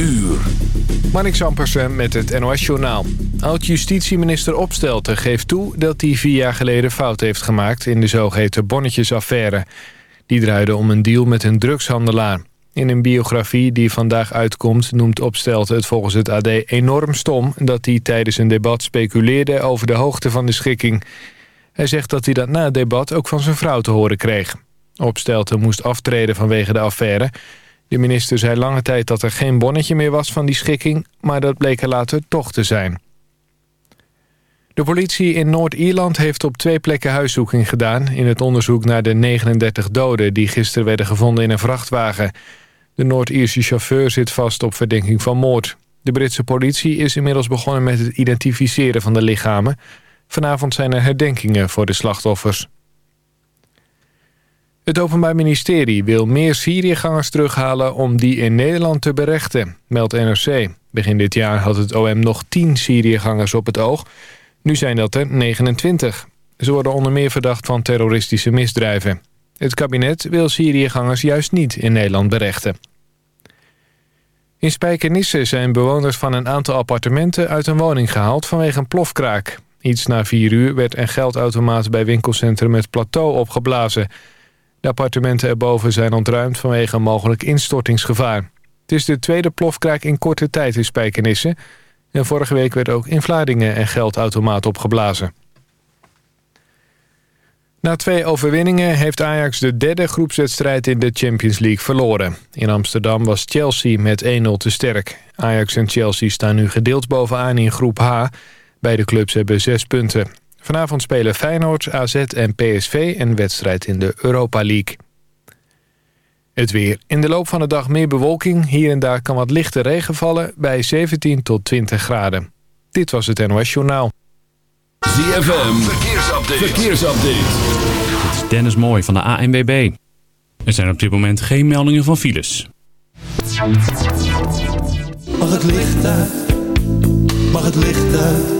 uur. Manik met het NOS-journaal. Oud-justitieminister Opstelten geeft toe dat hij vier jaar geleden fout heeft gemaakt... in de zogeheten bonnetjesaffaire. Die draaide om een deal met een drugshandelaar. In een biografie die vandaag uitkomt noemt Opstelten het volgens het AD enorm stom... dat hij tijdens een debat speculeerde over de hoogte van de schikking. Hij zegt dat hij dat na het debat ook van zijn vrouw te horen kreeg. Opstelten moest aftreden vanwege de affaire... De minister zei lange tijd dat er geen bonnetje meer was van die schikking... maar dat bleek er later toch te zijn. De politie in Noord-Ierland heeft op twee plekken huiszoeking gedaan... in het onderzoek naar de 39 doden die gisteren werden gevonden in een vrachtwagen. De Noord-Ierse chauffeur zit vast op verdenking van moord. De Britse politie is inmiddels begonnen met het identificeren van de lichamen. Vanavond zijn er herdenkingen voor de slachtoffers. Het Openbaar Ministerie wil meer Syriëgangers terughalen om die in Nederland te berechten, meldt NRC. Begin dit jaar had het OM nog 10 Syriëgangers op het oog. Nu zijn dat er 29. Ze worden onder meer verdacht van terroristische misdrijven. Het kabinet wil Syriëgangers juist niet in Nederland berechten. In Spijkenisse zijn bewoners van een aantal appartementen uit een woning gehaald vanwege een plofkraak. Iets na vier uur werd een geldautomaat bij winkelcentrum Het Plateau opgeblazen... De appartementen erboven zijn ontruimd vanwege een mogelijk instortingsgevaar. Het is de tweede plofkraak in korte tijd in Spijkenisse. En vorige week werd ook in Vlaardingen een geldautomaat opgeblazen. Na twee overwinningen heeft Ajax de derde groepswedstrijd in de Champions League verloren. In Amsterdam was Chelsea met 1-0 te sterk. Ajax en Chelsea staan nu gedeeld bovenaan in groep H. Beide clubs hebben zes punten. Vanavond spelen Feyenoord, AZ en PSV een wedstrijd in de Europa League. Het weer. In de loop van de dag meer bewolking. Hier en daar kan wat lichte regen vallen bij 17 tot 20 graden. Dit was het NOS Journaal. ZFM. Verkeersupdate. Verkeersupdate. Dit is Dennis Mooi van de ANWB. Er zijn op dit moment geen meldingen van files. Mag het licht uit? Mag het licht uit?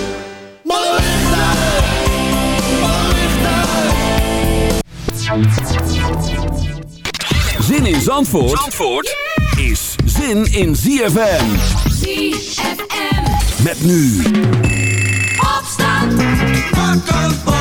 Zin in Zandvoort, Zandvoort is zin in ZFM. ZFM. Met nu. Opstand. Wakker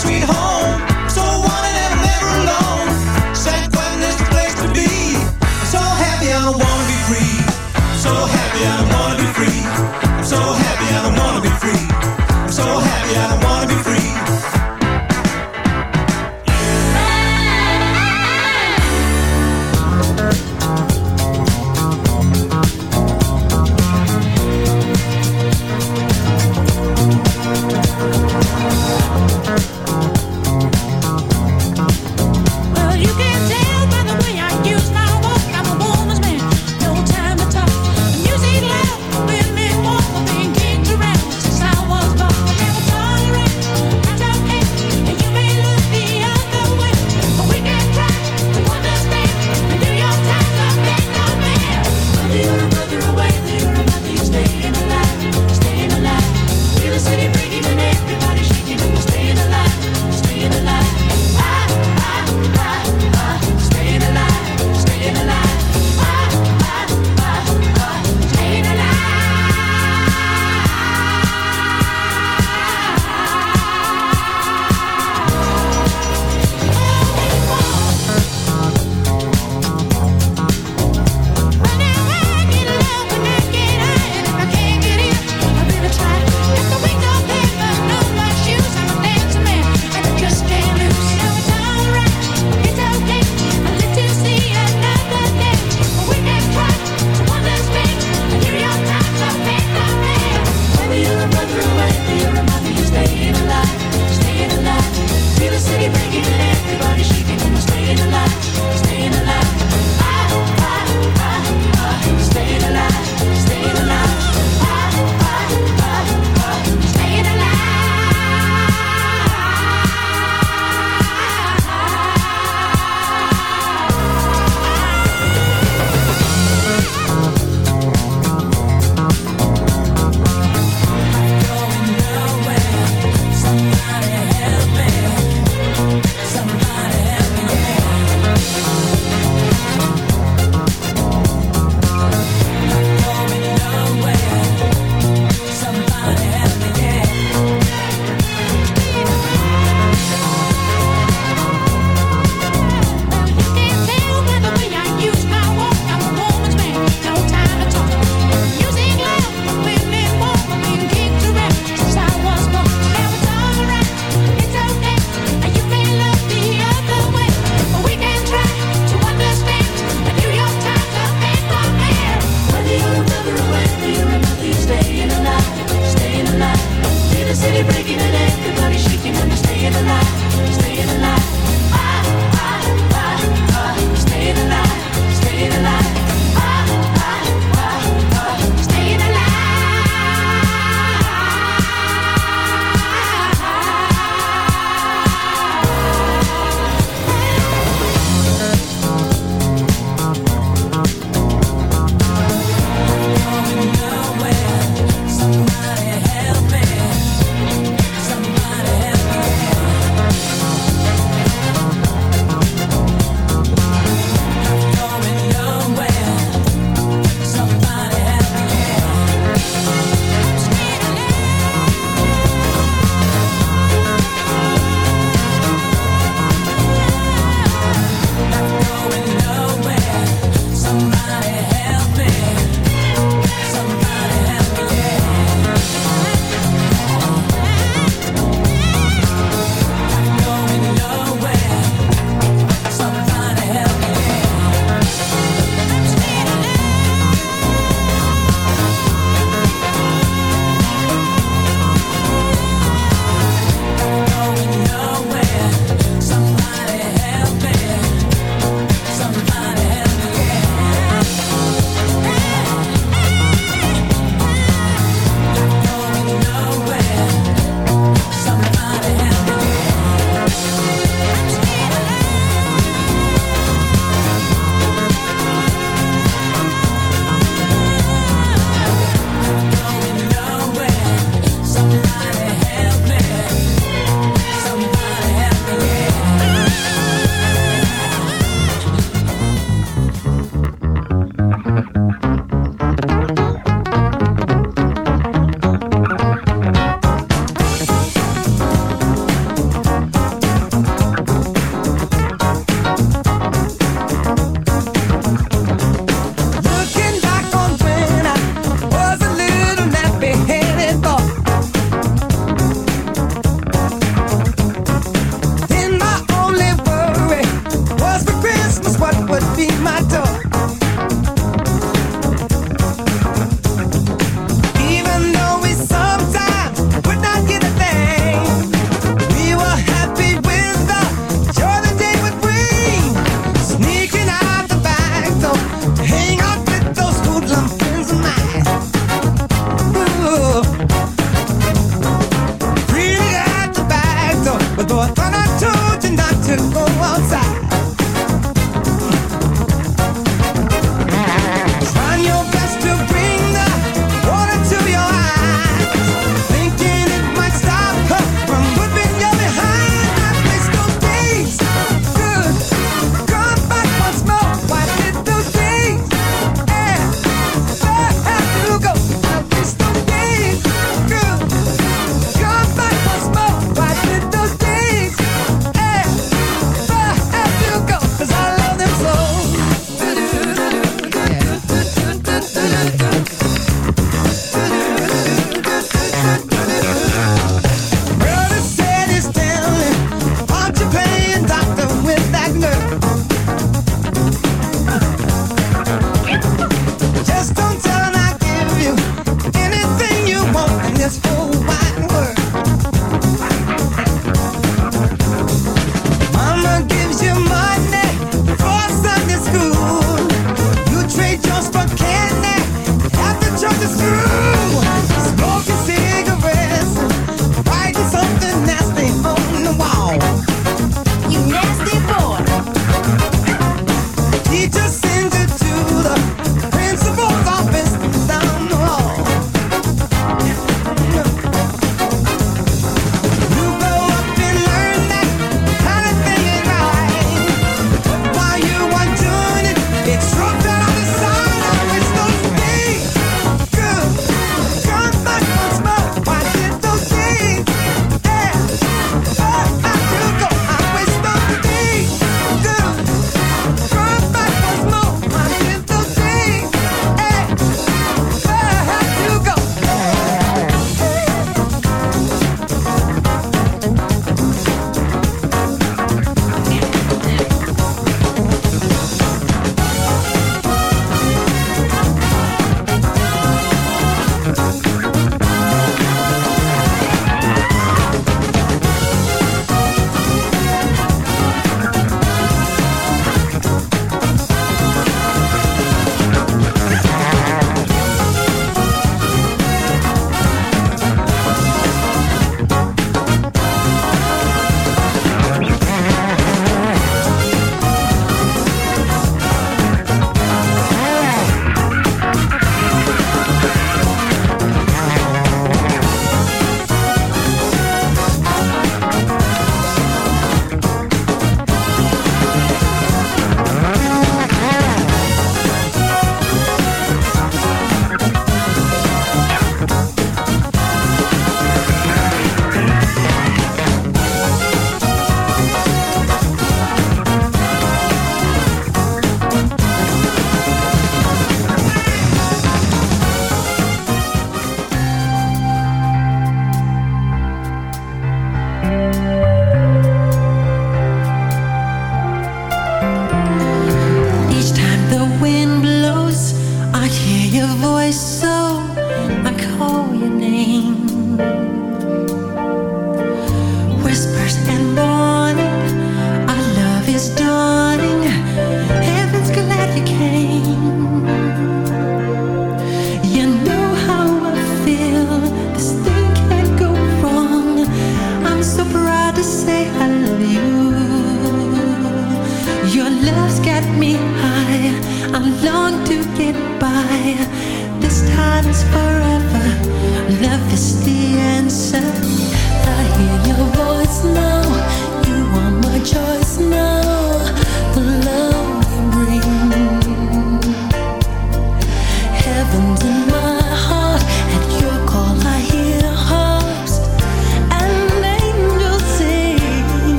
sweet home.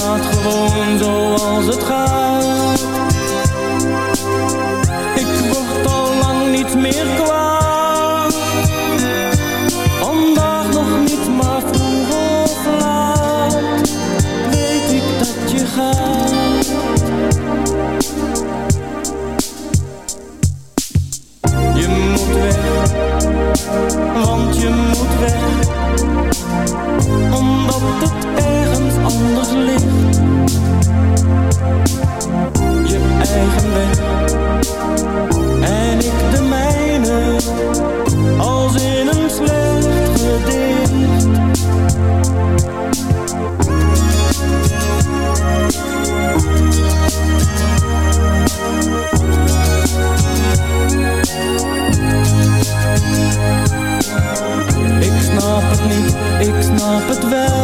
Gaat gewoon zoals het gaat. snap het wel.